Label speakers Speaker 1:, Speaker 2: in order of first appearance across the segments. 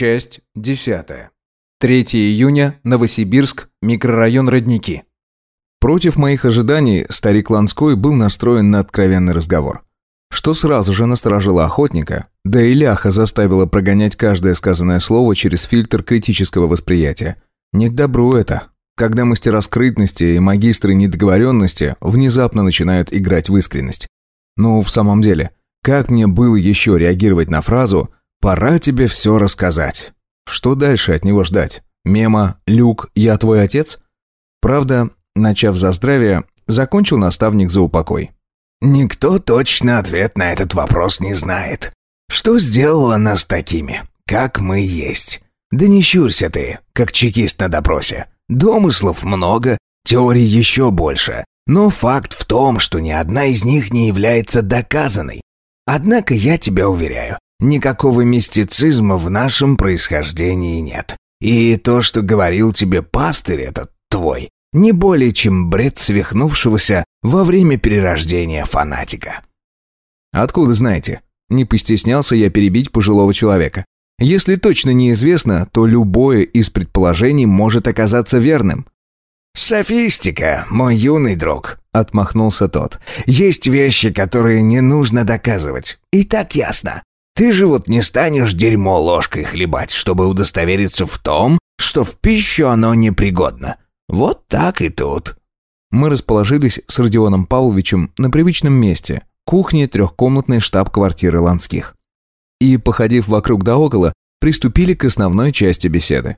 Speaker 1: Часть 10. 3 июня, Новосибирск, микрорайон Родники. Против моих ожиданий старик Ланской был настроен на откровенный разговор. Что сразу же насторожило охотника, да и ляха заставила прогонять каждое сказанное слово через фильтр критического восприятия. Не к добру это, когда мастера скрытности и магистры недоговоренности внезапно начинают играть в искренность. Ну, в самом деле, как мне было еще реагировать на фразу «пора тебе все рассказать»? Что дальше от него ждать? Мема «Люк, я твой отец»? Правда, начав за здравие, закончил наставник за упокой.
Speaker 2: Никто точно ответ на этот вопрос не знает. Что сделало нас такими, как мы есть? Да не щурься ты, как чекист на допросе. Домыслов много, теорий еще больше. Но факт в том, что ни одна из них не является доказанной. Однако я тебя уверяю, никакого мистицизма в нашем происхождении нет. И то, что говорил тебе пастырь этот твой, не более чем бред свихнувшегося во время перерождения фанатика.
Speaker 1: Откуда знаете? Не постеснялся я перебить пожилого человека. Если точно неизвестно, то любое из предположений может оказаться верным.
Speaker 2: «Софистика, мой юный друг», — отмахнулся тот. «Есть вещи, которые не нужно доказывать. И так ясно. Ты же вот не станешь дерьмо ложкой хлебать, чтобы удостовериться в том, что в пищу оно непригодно. Вот так и тут».
Speaker 1: Мы расположились с Родионом Павловичем на привычном месте – кухне трехкомнатной штаб-квартиры Ланских. И, походив вокруг да около, приступили к основной части беседы.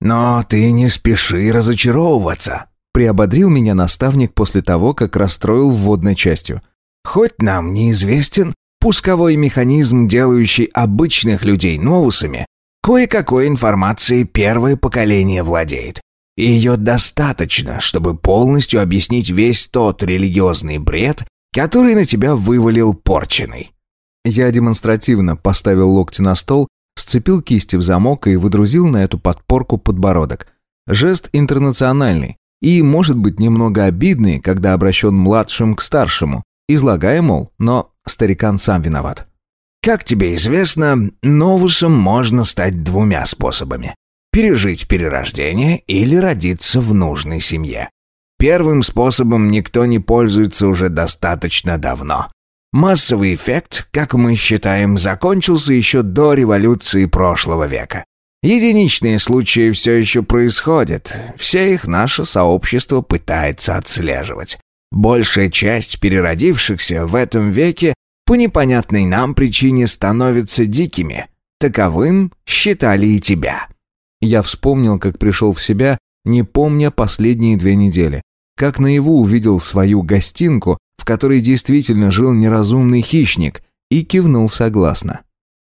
Speaker 2: «Но ты не спеши разочаровываться», – приободрил меня наставник после того, как расстроил вводной частью. «Хоть нам неизвестен пусковой механизм, делающий обычных людей новусами, кое-какой информацией первое поколение владеет. И ее достаточно, чтобы полностью объяснить весь тот религиозный бред, который на тебя вывалил порченый.
Speaker 1: Я демонстративно поставил локти на стол, сцепил кисти в замок и выдрузил на эту подпорку подбородок. Жест интернациональный и, может быть, немного обидный, когда обращен младшим к старшему, излагая, мол, но старикан сам виноват.
Speaker 2: Как тебе известно, новусом можно стать двумя способами пережить перерождение или родиться в нужной семье. Первым способом никто не пользуется уже достаточно давно. Массовый эффект, как мы считаем, закончился еще до революции прошлого века. Единичные случаи все еще происходят, все их наше сообщество пытается отслеживать. Большая часть переродившихся в этом веке по непонятной нам причине становятся дикими. Таковым считали и тебя.
Speaker 1: Я вспомнил, как пришел в себя, не помня последние две недели. Как наяву увидел свою гостинку, в которой действительно жил неразумный хищник, и кивнул согласно.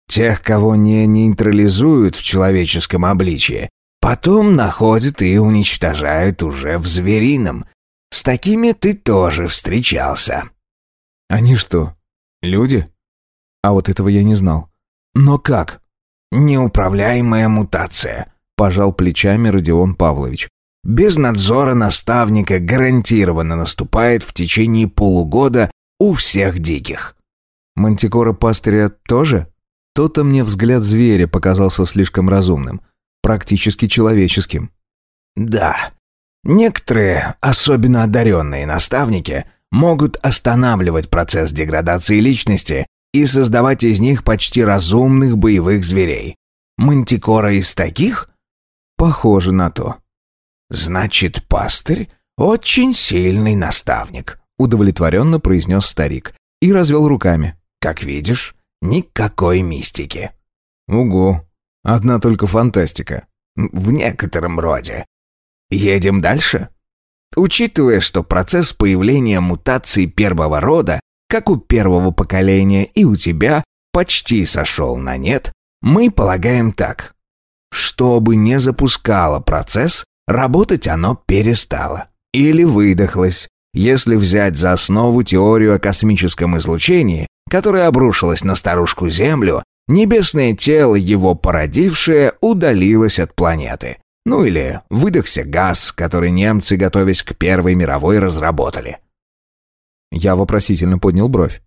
Speaker 2: «Тех, кого не нейтрализуют в человеческом обличье, потом находят и уничтожают уже в зверином. С такими ты тоже встречался».
Speaker 1: «Они что, люди?» А вот этого я не знал. «Но как?»
Speaker 2: «Неуправляемая мутация.
Speaker 1: Пожал плечами Родион Павлович.
Speaker 2: Без надзора наставника гарантированно наступает в течение полугода у всех диких.
Speaker 1: Мантикора пастыря тоже? То-то мне взгляд зверя показался слишком разумным, практически человеческим.
Speaker 2: Да. Некоторые, особенно одаренные наставники, могут останавливать процесс деградации личности и создавать из них почти разумных боевых зверей. Мантикора из таких
Speaker 1: Похоже на то.
Speaker 2: Значит, пастырь очень сильный наставник,
Speaker 1: удовлетворенно произнес старик и развел руками.
Speaker 2: Как видишь, никакой мистики.
Speaker 1: Угу. Одна только фантастика.
Speaker 2: В некотором роде. Едем дальше. Учитывая, что процесс появления мутаций первого рода, как у первого поколения и у тебя, почти сошел на нет, мы полагаем так. Чтобы не запускало процесс, работать оно перестало. Или выдохлось. Если взять за основу теорию о космическом излучении, которая обрушилась на старушку Землю, небесное тело, его породившее, удалилось от планеты. Ну или выдохся газ, который немцы, готовясь к Первой мировой, разработали.
Speaker 1: Я вопросительно поднял бровь.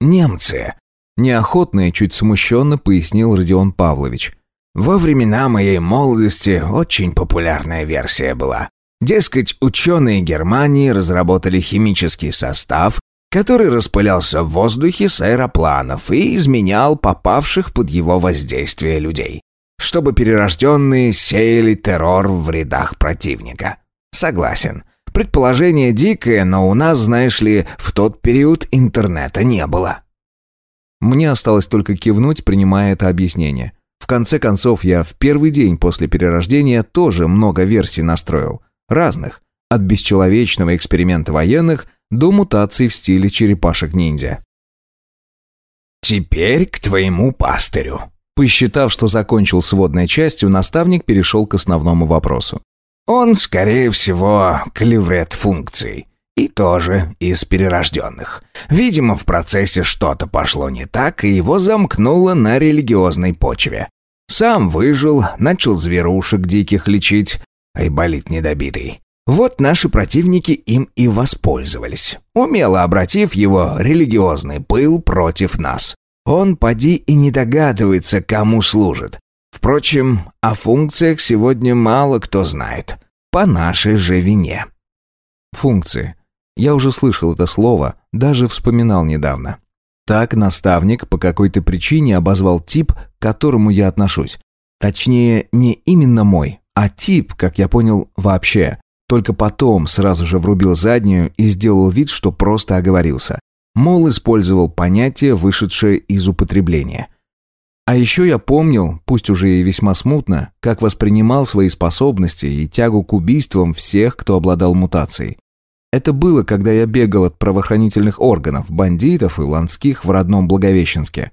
Speaker 2: «Немцы!»
Speaker 1: Неохотно и чуть смущенно пояснил Родион Павлович.
Speaker 2: Во времена моей молодости очень популярная версия была. Дескать, ученые Германии разработали химический состав, который распылялся в воздухе с аэропланов и изменял попавших под его воздействие людей, чтобы перерожденные сеяли террор в рядах противника. Согласен. Предположение дикое, но у нас, знаешь ли, в тот период интернета не было.
Speaker 1: Мне осталось только кивнуть, принимая это объяснение. В конце концов, я в первый день после перерождения тоже много версий настроил. Разных. От бесчеловечного эксперимента военных до мутаций в стиле черепашек-ниндзя.
Speaker 2: «Теперь к твоему пастырю».
Speaker 1: Посчитав, что закончил с водной частью, наставник перешел к основному вопросу.
Speaker 2: «Он, скорее всего, клеврет функций. И тоже из перерожденных. Видимо, в процессе что-то пошло не так, и его замкнуло на религиозной почве. Сам выжил, начал зверушек диких лечить, айболит недобитый. Вот наши противники им и воспользовались, умело обратив его религиозный пыл против нас. Он поди и не догадывается, кому служит. Впрочем, о функциях сегодня мало кто знает. По нашей же вине.
Speaker 1: Функции. Я уже слышал это слово, даже вспоминал недавно. Так наставник по какой-то причине обозвал тип, к которому я отношусь. Точнее, не именно мой, а тип, как я понял, вообще. Только потом сразу же врубил заднюю и сделал вид, что просто оговорился. Мол, использовал понятие, вышедшее из употребления. А еще я помнил, пусть уже и весьма смутно, как воспринимал свои способности и тягу к убийствам всех, кто обладал мутацией. Это было, когда я бегал от правоохранительных органов, бандитов и ланских в родном Благовещенске.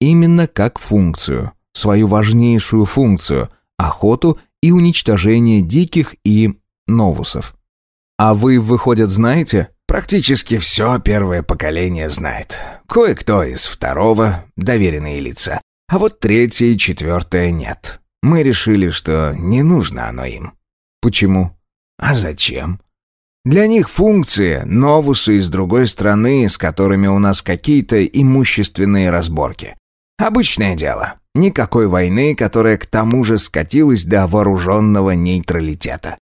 Speaker 1: Именно как функцию, свою важнейшую функцию – охоту и уничтожение диких и новусов. А вы, выходят, знаете?
Speaker 2: Практически все первое поколение знает. Кое-кто из второго – доверенные лица. А вот третье и четвертое нет. Мы решили, что не нужно оно им.
Speaker 1: Почему?
Speaker 2: А зачем? Для них функции – новусы из другой страны, с которыми у нас какие-то имущественные разборки. Обычное дело. Никакой войны, которая к тому же скатилась до вооруженного нейтралитета.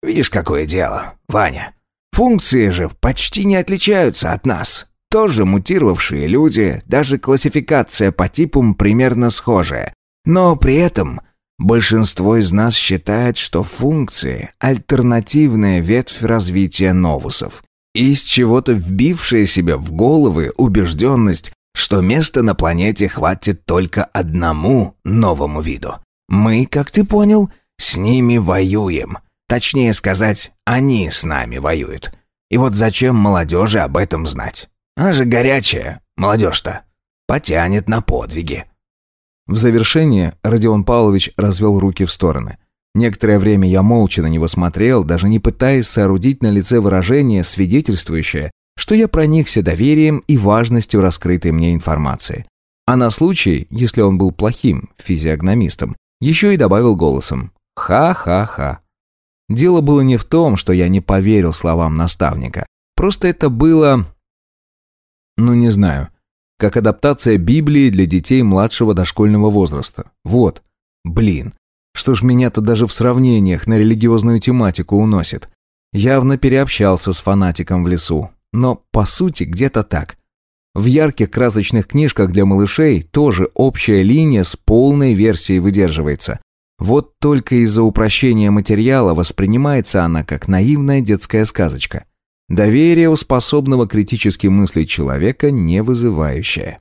Speaker 2: Видишь, какое дело, Ваня? Функции же почти не отличаются от нас. Тоже мутировавшие люди, даже классификация по типам примерно схожая. Но при этом Большинство из нас считает, что функции – альтернативная ветвь развития новусов. Из чего-то вбившая себе в головы убежденность, что места на планете хватит только одному новому виду. Мы, как ты понял, с ними воюем. Точнее сказать, они с нами воюют. И вот зачем молодежи об этом знать? Она же горячая, молодежь-то. Потянет на подвиги.
Speaker 1: В завершение Родион Павлович развел руки в стороны. Некоторое время я молча на него смотрел, даже не пытаясь соорудить на лице выражение, свидетельствующее, что я проникся доверием и важностью раскрытой мне информации. А на случай, если он был плохим физиогномистом, еще и добавил голосом «Ха-ха-ха». Дело было не в том, что я не поверил словам наставника. Просто это было... Ну, не знаю как адаптация Библии для детей младшего дошкольного возраста. Вот. Блин. Что ж меня-то даже в сравнениях на религиозную тематику уносит. Явно переобщался с фанатиком в лесу. Но, по сути, где-то так. В ярких красочных книжках для малышей тоже общая линия с полной версией выдерживается. Вот только из-за упрощения материала воспринимается она как наивная детская сказочка. Доверие у способного критически мыслить человека не вызывающее.